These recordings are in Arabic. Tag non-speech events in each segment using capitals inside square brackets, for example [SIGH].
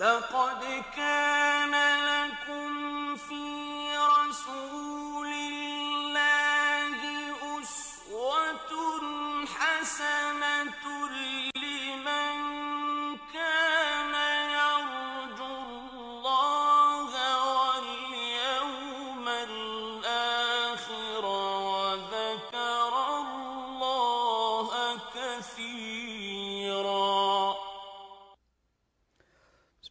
لقد كان لكم في رسول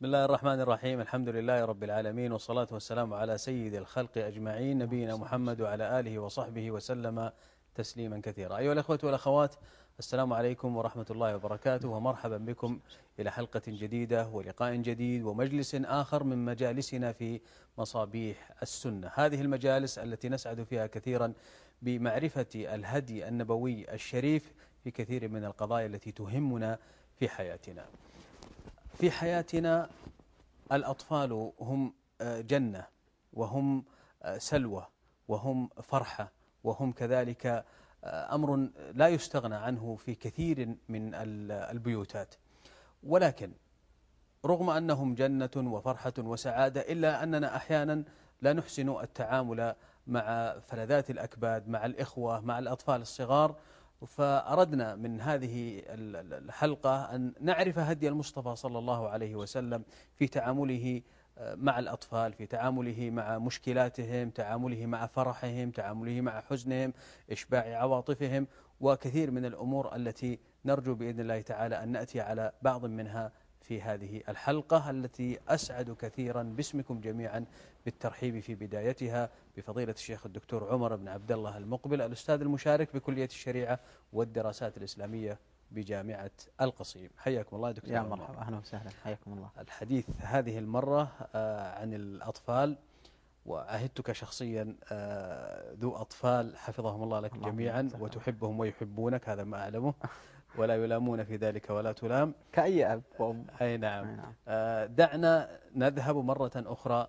الله الرحمن الرحيم. الحمد لله رب العالمين والصلاة والسلام على سيد الخلق أجمعين نبينا محمد وعلى آله وصحبه وسلم تسليما كثيرا. أيها الأخوة والأخوات السلام عليكم ورحمة الله وبركاته ومرحبا بكم إلى حلقة جديدة ولقاء جديد ومجلس آخر من مجالسنا في مصابيح السنة. هذه المجالس التي نسعد فيها كثيرا بمعرفة الهدي النبوي الشريف في كثير من القضايا التي تهمنا في حياتنا. في حياتنا الأطفال هم آه، جنة وهم آه، سلوى وهم فرحة وهم كذلك آه، أمر لا يستغنى عنه في كثير من ال- البيوتات. ولكن رغم أنهم جنة وفرحة وسعادة إلا أننا أحيانا لا نحسن التعامل مع فلذات الأكباد مع الإخوة مع الأطفال الصغار فأردنا من هذه ال- ال- الحلقة أن نعرف هدي المصطفى صلى الله عليه وسلم في تعامله آه، مع الأطفال في تعامله مع مشكلاتهم تعامله مع فرحهم تعامله مع حزنهم إشباع عواطفهم وكثير من الأمور التي نرجو بإذن الله تعالى أن نأتي على بعض منها في هذه الحلقة التي أسعد كثيرا باسمكم جميعا بالترحيب في بدايتها بفضيلة الشيخ الدكتور عمر بن عبد الله المقبل الأستاذ المشارك بكلية الشريعة والدراسات الإسلامية بجامعة القصيم. حياكم الله دكتور يا. مرحبا. أهلا وسهلا. حياكم الله. الحديث هذه المرة آه، عن الأطفال وعهدتك شخصيا آه، ذو أطفال. حفظهم الله لك اللهم جميعا وتحبهم ويحبونك هذا ما أعلمه. [LAUGHS] ولا يلامون في ذلك ولا تلام. كأي أب وأم. أي نعم. أي نعم. آه، دعنا نذهب مرة أخرى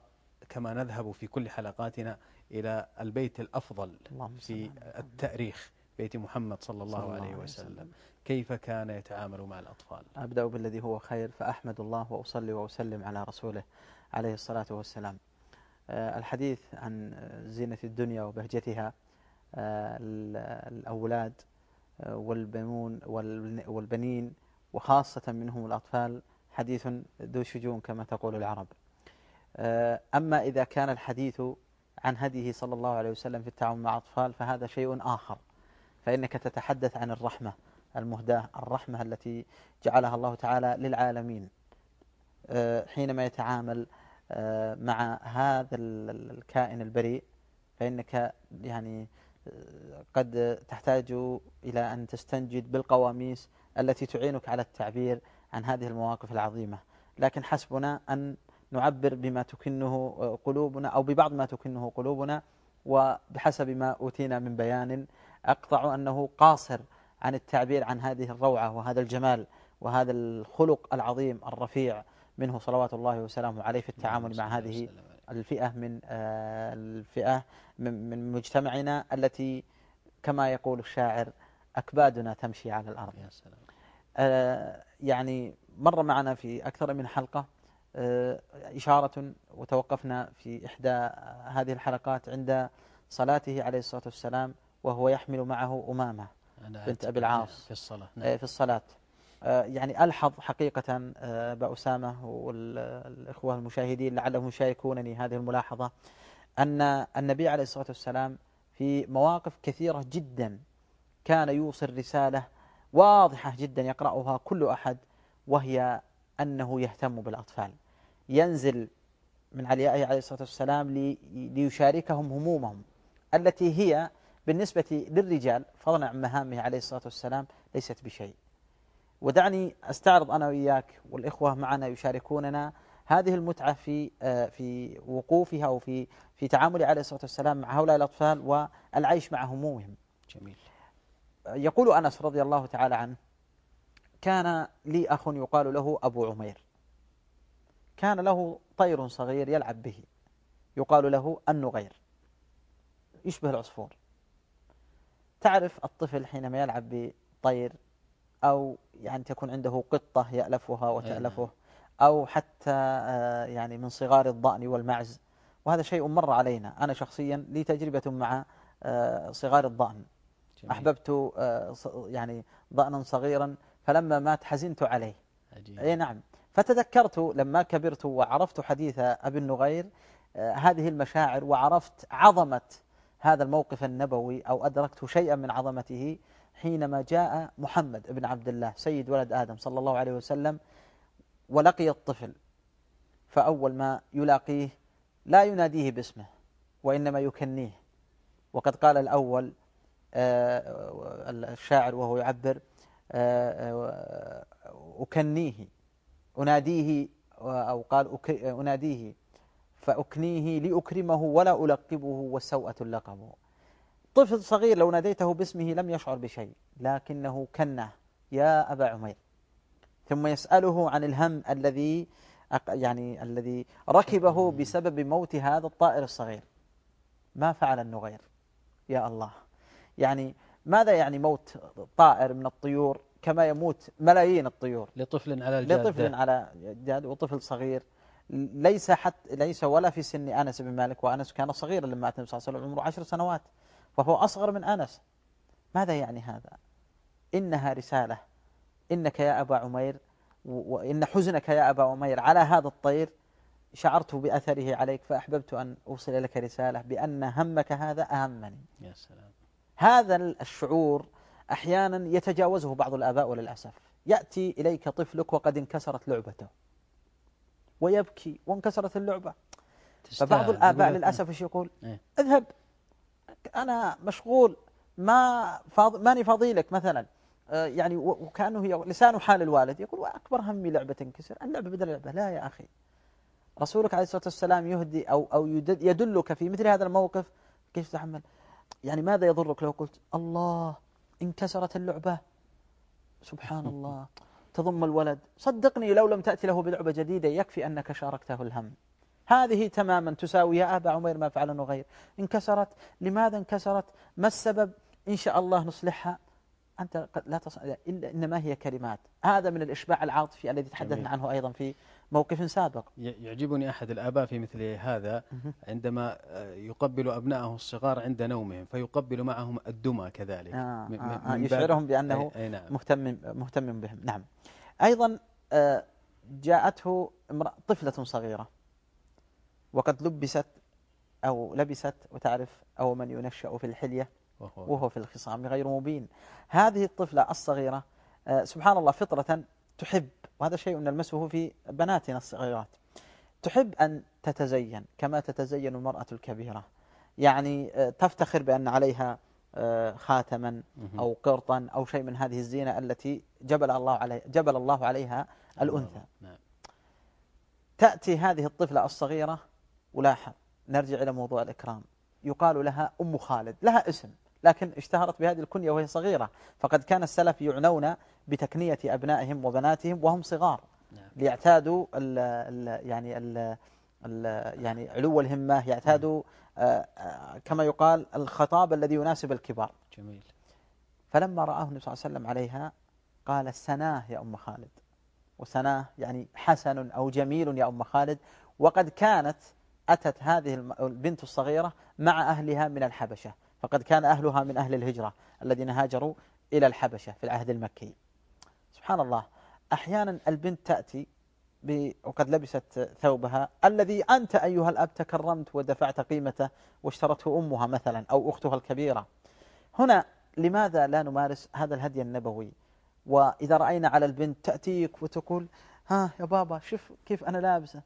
كما نذهب في كل حلقاتنا إلى البيت الأفضل في على التأريخ بيت محمد صلى الله, صلى الله عليه وسلم. وسلم. كيف كان يتعامل مع الأطفال؟ أبدأ بالذي هو خير فأحمد الله وأصلي وأسلم على رسوله عليه الصلاة والسلام. آه، الحديث عن زينة الدنيا وبهجتها آه، ال- الأولاد والبنون والبن- والبنين وخاصة منهم الأطفال حديث ذو شجون كما تقول العرب. آه، أما إذا كان الحديث عن هديه صلى الله عليه وسلم في التعامل مع الأطفال فهذا شيء آخر. فإنك تتحدث عن الرحمة المهداة الرحمة التي جعلها الله تعالى للعالمين. آه، حينما يتعامل آه، مع هذا ال- ال- الكائن البريء فإنك يعني قد تحتاج إلى أن تستنجد بالقواميس التي تعينك على التعبير عن هذه المواقف العظيمة. لكن حسبنا أن نعبر بما تكنه قلوبنا أو ببعض ما تكنه قلوبنا وبحسب ما أوتينا من بيان أقطع أنه قاصر عن التعبير عن هذه الروعة وهذا الجمال وهذا الخلق العظيم الرفيع منه صلوات الله وسلامه عليه في التعامل مع هذه الفئة من آه، الفئة من مجتمعنا التي كما يقول الشاعر أكبادنا تمشي على الأرض يا سلام آه، يعني مر معنا في أكثر من حلقة آه، إشارة وتوقفنا في إحدى هذه الحلقات عند صلاته عليه الصلاة والسلام وهو يحمل معه أمامة بنت أبي العاص. في الصلاة نعم. في الصلاة يعني ألحظ حقيقة آه، أبا أسامة والإخوة المشاهدين لعلهم يشاركونني هذه الملاحظة أن النبي عليه الصلاة والسلام في مواقف كثيرة جدا كان يوصل رسالة واضحة جدا يقرأها كل أحد وهي أنه يهتم بالأطفال. ينزل من عليائه عليه الصلاة والسلام لي- ليشاركهم همومهم التي هي بالنسبة للرجال فضلا عن مهامه عليه الصلاة والسلام ليست بشيء. ودعني أستعرض أنا وإياك والإخوة معنا يشاركوننا هذه المتعة في آه، في وقوفها وفي في تعامله عليه الصلاة والسلام مع هؤلاء الأطفال والعيش مع همومهم. جميل يقول أنس رضي الله تعالى عنه: كان لي أخ يقال له أبو عمير. كان له طير صغير يلعب به يقال له النغير. يشبه العصفور. تعرف الطفل حينما يلعب بطير أو يعني تكون عنده قطة يألفها وتألفه أو حتى يعني من صغار الضأن والمعز. وهذا شيء مر علينا. أنا شخصيا لي تجربة مع صغار الضأن. جميل. أحببت يعني ضأنا صغيرا فلما مات حزنت عليه. عجيب. أي نعم. فتذكرت لما كبرت وعرفت حديث أبي النغير هذه المشاعر وعرفت عظمة هذا الموقف النبوي أو أدركت شيئا من عظمته حينما جاء محمد بن عبد الله سيد ولد آدم صلى الله عليه وسلم ولقي الطفل فأول ما يلاقيه لا يناديه باسمه وإنما يكنيه. وقد قال الأول آه، الشاعر وهو يعبر آه، آه، أكنيه أناديه أو قال أناديه فأكنيه لأكرمه ولا ألقبه والسوءة اللقب طفل صغير لو ناديته باسمه لم يشعر بشيء لكنه كنه. يا أبا عمير. ثم يسأله عن الهم الذي يعني الذي ركبه [LAUGHS] بسبب موت هذا الطائر الصغير. ما فعل النغير؟ يا الله. يعني ماذا يعني موت طائر من الطيور؟ كما يموت ملايين الطيور. لطفل على الجادة. لطفل على جاد وطفل صغير. ليس حتى ليس ولا في سن أنس بن مالك وأنس كان صغيرا لما مات النبي صلى الله عليه وسلم عمره عشر سنوات. وهو أصغر من أنس ماذا يعني هذا؟ إنها رسالة إنك يا أبا عمير وان حزنك يا أبا عمير على هذا الطير شعرت بأثره عليك فأحببت أن أوصل لك رسالة بأن همك هذا أهمني. يا سلام. هذا الشعور أحيانا يتجاوزه بعض الآباء وللأسف. يأتي إليك طفلك وقد انكسرت لعبته. ويبكي وانكسرت اللعبة فبعض الآباء للأسف إيش يقول إيه؟ اذهب أنا مشغول ما فاض... ماني فاضيلك مثلا. آه، يعني وكأنه هي لسان حال الوالد. يقول وأكبر همي لعبة تنكسر. اللعبة بدل لعبة. لا يا أخي. رسولك عليه الصلاة والسلام يهدي أو, أو يدلك في مثل هذا الموقف. كيف تتحمل يعني ماذا يضرك لو قلت الله انكسرت اللعبة؟ سبحان الله. تضم الولد. صدقني لو لم تأتي له بلعبة جديدة يكفي أنك شاركته الهم. هذه تماما تساوي يا أبا عمير ما فعل نغير انكسرت. لماذا انكسرت؟ ما السبب؟ إن شاء الله نصلحها. أنت لا تصل إلا إنما هي كلمات. هذا من الإشباع العاطفي الذي تحدثنا عنه أيضا في موقف سابق. يعجبني أحد الآباء في مثل هذا عندما آه، يقبل أبنائه الصغار عند نومهم فيقبل معهم الدمى كذلك. آه آه آه يشعرهم بأنه أي نعم. مهتم, مهتم بهم. نعم. أيضا آه، جاءته طفلة صغيرة. وقد لبست أو لبست وتعرف أو من ينشأ في الحلية وهو. في الخصام غير مبين. هذه الطفلة الصغيرة آه، سبحان الله فطرة تحب وهذا شيء نلمسه في بناتنا الصغيرات. تحب أن تتزين كما تتزين المرأة الكبيرة. يعني آه، تفتخر بأن عليها آه، خاتما أو قرطا أو شيء من هذه الزينة التي جبل الله عليه جبل الله عليها الأنثى. نعم. تأتي هذه الطفلة الصغيرة ولاحظ نرجع إلى موضوع الإكرام. يقال لها أم خالد لها اسم لكن اشتهرت بهذه الكنية وهي صغيرة. فقد كان السلف يعنون بتكنية أبنائهم وبناتهم وهم صغار نعم. ليعتادوا ال ال يعني ال يعني علو الهمة يعتادوا آه، آه، كما يقال الخطاب الذي يناسب الكبار. جميل. فلما رآه النبي صلى الله عليه وسلم عليها قال سناه يا أم خالد. وسناه يعني حسن أو جميل يا أم خالد. وقد كانت أتت هذه البنت الصغيرة مع أهلها من الحبشة فقد كان أهلها من أهل الهجرة الذين هاجروا إلى الحبشة في العهد المكي. سبحان الله أحيانا البنت تأتي وقد لبست ثوبها الذي أنت أيها الأب تكرمت ودفعت قيمته واشترته أمها مثلا أو أختها الكبيرة. هنا لماذا لا نمارس هذا الهدي النبوي؟ وإذا رأينا على البنت تأتيك وتقول ها يا بابا شوف كيف أنا لابسة.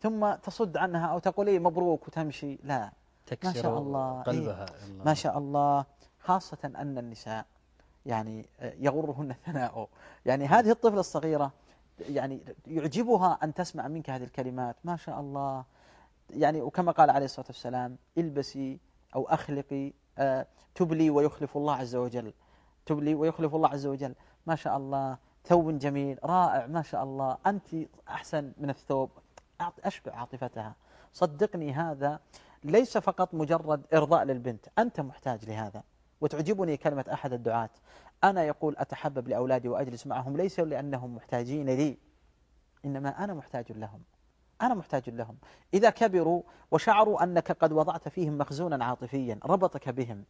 ثم تصد عنها أو تقول إيه مبروك وتمشي. لا. ما شاء الله. قلبها. إيه ما شاء الله. خاصة أن النساء يعني يغرهن الثناء. يعني هذه الطفلة الصغيرة يعني يعجبها أن تسمع منك هذه الكلمات. ما شاء الله. يعني وكما قال عليه الصلاة والسلام البسي أو أخلقي آه، تبلي ويخلف الله عز وجل. تبلي ويخلف الله عز وجل. ما شاء الله. ثوب جميل. رائع. ما شاء الله. أنت أحسن من الثوب. أشبع عاطفتها صدقني هذا ليس فقط مجرد إرضاء للبنت أنت محتاج لهذا. وتعجبني كلمة أحد الدعاة. أنا يقول أتحبب لأولادي وأجلس معهم ليس لأنهم محتاجين لي إنما أنا محتاج لهم. أنا محتاج لهم. إذا كبروا وشعروا أنك قد وضعت فيهم مخزونا عاطفيا ربطك بهم.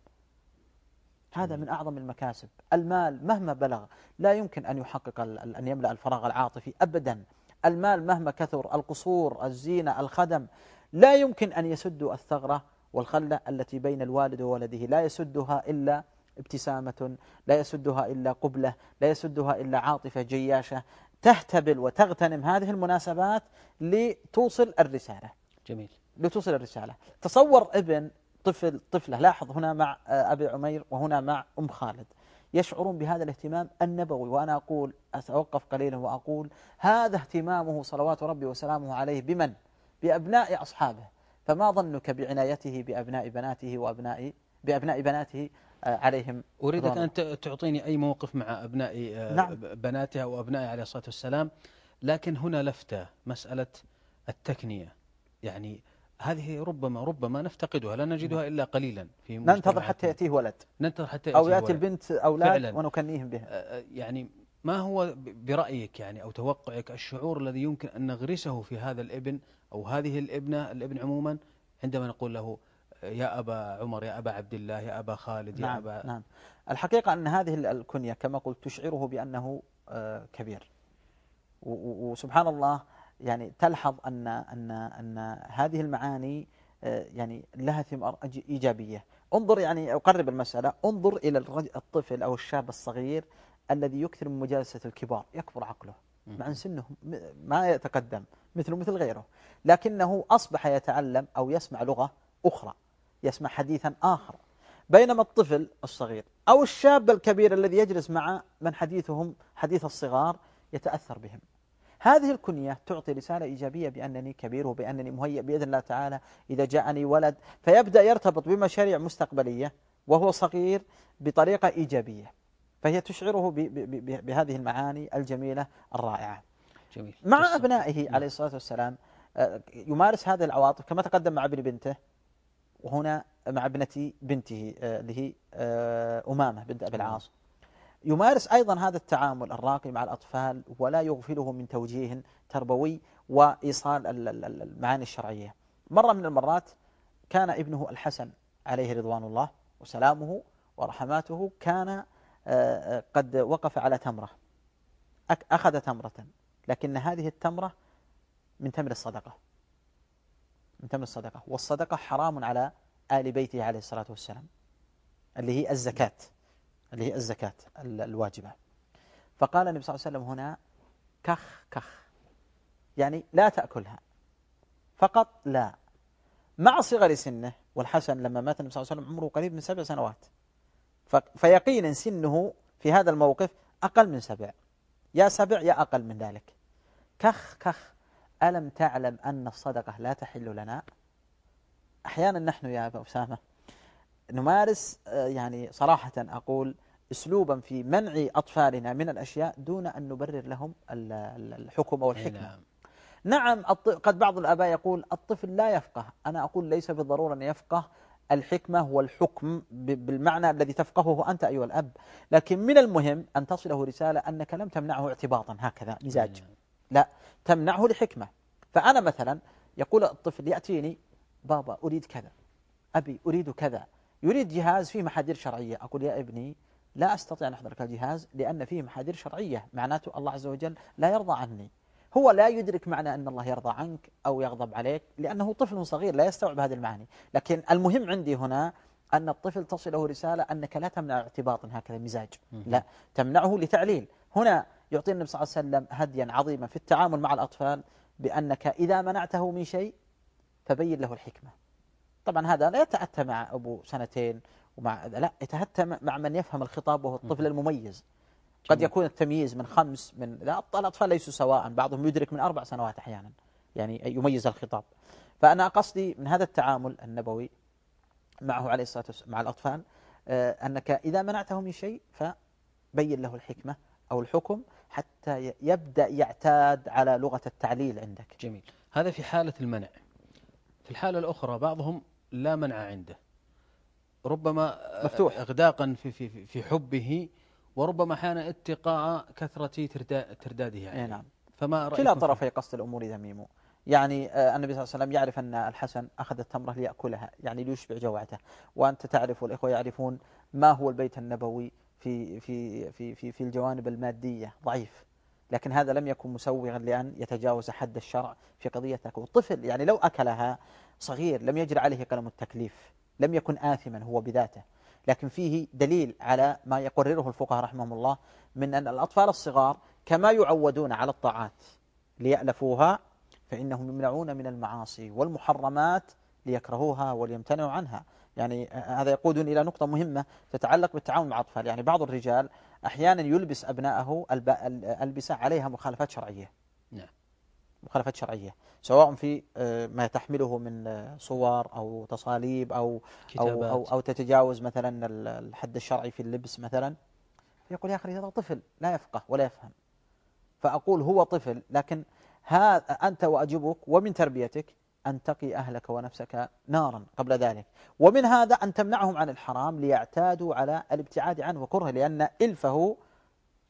هذا من أعظم المكاسب. المال مهما بلغ لا يمكن أن يحقق أن يملأ الفراغ العاطفي أبدا. المال مهما كثر القصور الزينة الخدم لا يمكن أن يسدوا الثغرة والخلة التي بين الوالد وولده. لا يسدها إلا ابتسامة لا يسدها إلا قبلة لا يسدها إلا عاطفة جياشة. تهتبل وتغتنم هذه المناسبات لتوصل الرسالة. جميل. لتوصل الرسالة. تصور ابن طفل طفلة لاحظ هنا مع أبي عمير وهنا مع أم خالد. يشعرون بهذا الاهتمام النبوي وأنا أقول أتوقف قليلا وأقول هذا اهتمامه صلوات ربي وسلامه عليه بمن؟ بأبناء أصحابه فما ظنك بعنايته بأبناء بناته وأبناء بأبناء بناته آه، عليهم أريدك أن تعطيني أي موقف مع أبناء آه، نعم. بناته أو أبنائه عليه الصلاة والسلام لكن هنا لفتة مسألة التكنية يعني هذه ربما ربما نفتقدها لا نجدها إلا قليلا في ننتظر حتى يأتيه ولد. ننتظر حتى يأتيه أو يأتي البنت أولاد ونكنيهم به يعني ما هو برأيك يعني أو توقعك الشعور الذي يمكن أن نغرسه في هذا الابن أو هذه الابنة الابن عموما؟ عندما نقول له يا أبا عمر يا أبا عبد الله يا أبا خالد نعم يا أبا نعم. الحقيقة أن هذه الكنية كما قلت تشعره بأنه كبير. وسبحان الله يعني تلحظ أن أن أن هذه المعاني آه، يعني لها ثمار إيجابية. انظر يعني أقرب المسألة انظر إلى الطفل أو الشاب الصغير الذي يكثر من مجالسة الكبار يكبر عقله. مع أن سنه ما يتقدم مثله مثل غيره. لكنه أصبح يتعلم أو يسمع لغة أخرى يسمع حديثا آخر. بينما الطفل الصغير أو الشاب الكبير الذي يجلس مع من حديثهم حديث الصغار يتأثر بهم. هذه الكنية تعطي رسالة إيجابية بأنني كبير وبأنني مهيئ بإذن الله تعالى إذا جاءني ولد فيبدأ يرتبط بمشاريع مستقبلية وهو صغير بطريقة إيجابية فهي تشعره بهذه المعاني الجميلة الرائعة جميل. مع أبنائه نعم. عليه الصلاة والسلام آه، يمارس هذه العواطف كما تقدم مع ابن بنته وهنا مع ابنة بنته آه، اللي هي آه، أمامة بنت أبي العاص يمارس أيضا هذا التعامل الراقي مع الأطفال ولا يغفله من توجيه تربوي وإيصال المعاني الشرعية. مرة من المرات كان ابنه الحسن عليه رضوان الله وسلامه ورحماته كان آه، قد وقف على تمرة. أخذ تمرة لكن هذه التمرة من تمر الصدقة. من تمر الصدقة. والصدقة حرام على آل بيته عليه الصلاة والسلام اللي هي الزكاة. اللي هي الزكاة الواجبة. فقال النبي صلى الله عليه وسلم هنا كخ كخ. يعني لا تأكلها. فقط لا. مع صغر سنه والحسن لما مات النبي صلى الله عليه وسلم عمره قريب من سبع سنوات. فيقينا سنه في هذا الموقف أقل من سبع. يا سبع يا أقل من ذلك. كخ كخ. ألم تعلم أن الصدقة لا تحل لنا؟ أحيانا نحن يا أبا أسامة نمارس آه، يعني صراحة أقول أسلوبا في منع أطفالنا من الأشياء دون أن نبرر لهم الحكم أو الحكمة. نعم. نعم قد بعض الآباء يقول الطفل لا يفقه. أنا أقول ليس بالضرورة أن يفقه. الحكمة والحكم بالمعنى الذي تفقهه أنت أيها الأب. لكن من المهم أن تصله رسالة أنك لم تمنعه اعتباطا. هكذا مزاج. نعم. لا تمنعه لحكمة. فأنا مثلا يقول الطفل يأتيني بابا أريد كذا. أبي أريد كذا. يريد جهاز فيه محاذير شرعية. أقول يا ابني لا أستطيع أن أحضر لك الجهاز لأن فيه محاذير شرعية. معناته الله عز وجل لا يرضى عني. هو لا يدرك معنى أن الله يرضى عنك أو يغضب عليك لأنه طفل صغير لا يستوعب هذه المعاني. لكن المهم عندي هنا أن الطفل تصله رسالة أنك لا تمنع اعتباطا هكذا مزاج. لا تمنعه لتعليل. هنا يعطي النبي صلى الله عليه وسلم هديا عظيما في التعامل مع الأطفال بأنك إذا منعته من شيء فبين له الحكمة. طبعا هذا لا يتأتى مع أبو سنتين ومع لا يتأتى مع من يفهم الخطاب وهو الطفل المميز. قد يكون التمييز من خمس من لا الأطفال ليسوا سواء بعضهم يدرك من أربع سنوات أحيانا يعني يميز الخطاب. فأنا قصدي من هذا التعامل النبوي معه عليه الصلاة والسلام مع الأطفال آه، أنك إذا منعته من شيء فبين له الحكمة أو الحكم حتى يبدأ يعتاد على لغة التعليل عندك. جميل. هذا في حالة المنع. في الحالة الأخرى بعضهم لا منع عنده. ربما مفتوح. إغداقا في, في, في حبه وربما أحيانا اتقاء كثرة ترداده يعني. نعم. فما كلا في- طرفي قصد الأمور ذميم يعني آه، النبي صلى الله عليه وسلم يعرف أن الحسن أخذ التمرة ليأكلها يعني ليشبع جوعته. وأنت تعرف والإخوة يعرفون ما هو البيت النبوي في في في في, في الجوانب المادية. ضعيف. لكن هذا لم يكن مسوغا لأن يتجاوز حد الشرع في قضية أكل الطفل يعني لو أكلها صغير لم يجري عليه قلم التكليف لم يكن آثما هو بذاته. لكن فيه دليل على ما يقرره الفقهاء رحمهم الله من أن الأطفال الصغار كما يعودون على الطاعات ليألفوها فإنهم يمنعون من المعاصي والمحرمات ليكرهوها وليمتنعوا عنها. يعني هذا يقودني إلى نقطة مهمة تتعلق بالتعاون مع الأطفال. يعني بعض الرجال أحيانا يلبس أبنائه الألبسة عليها مخالفات شرعية. نعم. مخالفات شرعية. سواء في آه، ما تحمله من آه، صور أو تصاليب أو أو, أو, أو تتجاوز مثلا ال- الحد الشرعي في اللبس مثلا. فيقول يا أخي هذا طفل لا يفقه ولا يفهم. فأقول هو طفل لكن ها أنت وأجبك ومن تربيتك أن تقي أهلك ونفسك نارا قبل ذلك. ومن هذا أن تمنعهم عن الحرام ليعتادوا على الابتعاد عنه وكرهه لأن إلفه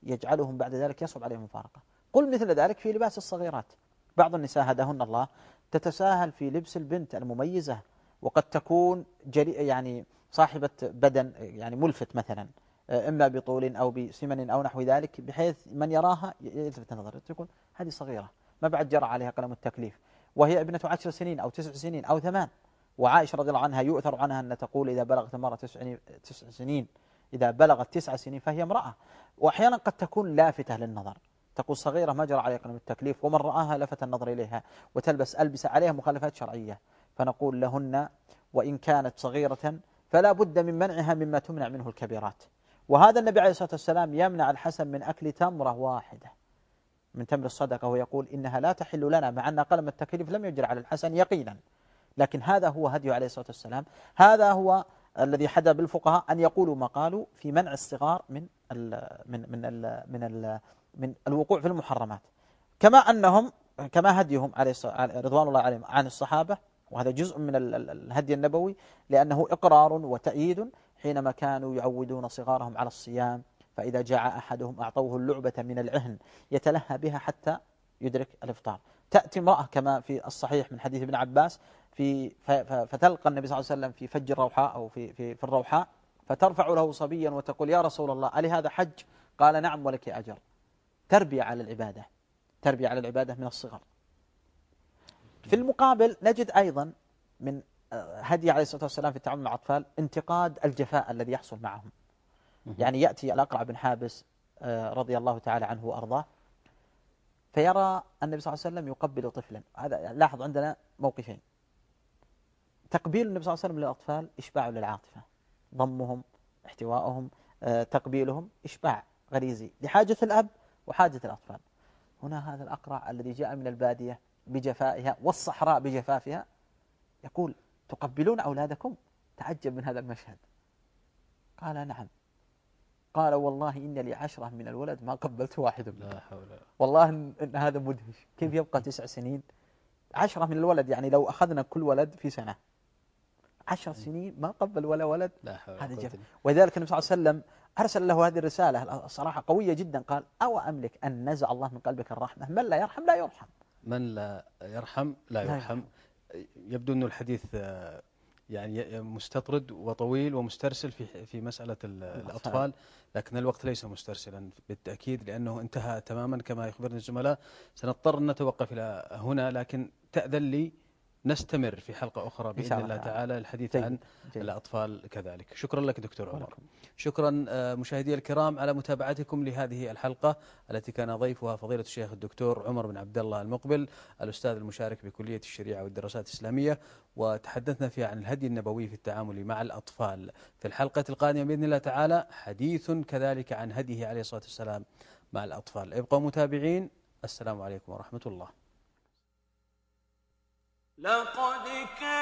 يجعلهم بعد ذلك يصعب عليهم المفارقة قل مثل ذلك في لباس الصغيرات. بعض النساء هداهن الله تتساهل في لبس البنت المميزة وقد تكون جري يعني صاحبة بدن يعني ملفت مثلا إما بطول أو بسمن أو نحو ذلك بحيث من يراها يلفت نظره تقول هذه صغيرة ما بعد جرى عليها قلم التكليف. وهي ابنة عشر سنين أو تسع سنين أو ثمان. وعائشة رضي الله عنها يؤثر عنها أن تقول إذا بلغت المرأة تسع سنين إذا بلغت تسع سنين فهي امرأة. وأحيانا قد تكون لافتة للنظر. تقول صغيرة ما جرى عليها قلم التكليف ومن رآها لفت النظر إليها وتلبس ألبسة عليها مخالفات شرعية. فنقول لهن وإن كانت صغيرة فلا بد من منعها مما تمنع منه الكبيرات. وهذا النبي عليه الصلاة والسلام يمنع الحسن من أكل تمرة واحدة. من تمر الصدقة ويقول إنها لا تحل لنا مع أن قلم التكليف لم يجري على الحسن يقينا. لكن هذا هو هدي عليه الصلاة والسلام. هذا هو الذي حدا بالفقهاء أن يقولوا ما قالوا في منع الصغار من ال من من ال من ال من الوقوع في المحرمات. كما أنهم كما هديهم عليه رضوان الله عليهم عن الصحابة وهذا جزء من ال- ال- الهدي النبوي لأنه إقرار وتأييد حينما كانوا يعودون صغارهم على الصيام فإذا جاع أحدهم أعطوه اللعبة من العهن يتلهى بها حتى يدرك الإفطار. تأتي امرأة كما في الصحيح من حديث ابن عباس في فتلقى النبي صلى الله عليه وسلم في فج الروحاء أو في, في, في الروحاء فترفع له صبيا وتقول يا رسول الله ألي هذا حج؟ قال نعم ولك أجر. تربية على العبادة. تربية على العبادة من الصغر. في المقابل نجد أيضا من آه، هدي عليه الصلاة والسلام في التعامل مع الأطفال انتقاد الجفاء الذي يحصل معهم. يعني يأتي الأقرع بن حابس آه، رضي الله تعالى عنه وأرضاه فيرى النبي صلى الله عليه وسلم يقبل طفلا. هذا لاحظ عندنا موقفين. تقبيل النبي صلى الله عليه وسلم للأطفال إشباع للعاطفة. ضمهم احتوائهم آه، تقبيلهم إشباع غريزي لحاجة الأب وحاجة الأطفال. هنا هذا الأقرع الذي جاء من البادية بجفائها والصحراء بجفافها يقول تقبلون أولادكم؟ تعجب من هذا المشهد. قال نعم. قال والله إن لي عشرة من الولد ما قبلت واحد منهم. لا حول والله إن إن هذا مدهش. كيف يبقى تسع سنين؟ عشرة من الولد يعني لو أخذنا كل ولد في سنة. عشر سنين ما قبل ولا ولد. لا حول هذا جف إلا ولذلك النبي صلى الله عليه وسلم أرسل له هذه الرسالة الصراحة قوية جدا. قال أو أملك أن نزع الله من قلبك الرحمة؟ من لا يرحم لا يرحم. من لا يرحم لا لا يرحم. يبدو أن الحديث يعني مستطرد وطويل ومسترسل في في مسألة ال- الأطفال لكن الوقت ليس مسترسلا بالتأكيد لأنه انتهى تماما كما يخبرني الزملاء. سنضطر أن نتوقف إلى هنا لكن تأذن لي نستمر في حلقة أخرى بإذن الله الله تعالى. الحديث. عن جيد. الأطفال كذلك. شكرا لك دكتور عمر. شكرا آه، مشاهدي الكرام على متابعتكم لهذه الحلقة التي كان ضيفها فضيلة الشيخ الدكتور عمر بن عبد الله المقبل الأستاذ المشارك بكلية الشريعة والدراسات الإسلامية. وتحدثنا فيها عن الهدي النبوي في التعامل مع الأطفال. في الحلقة القادمة بإذن الله تعالى حديث كذلك عن هديه عليه الصلاة والسلام مع الأطفال. ابقوا متابعين. السلام عليكم ورحمة الله. لقد كان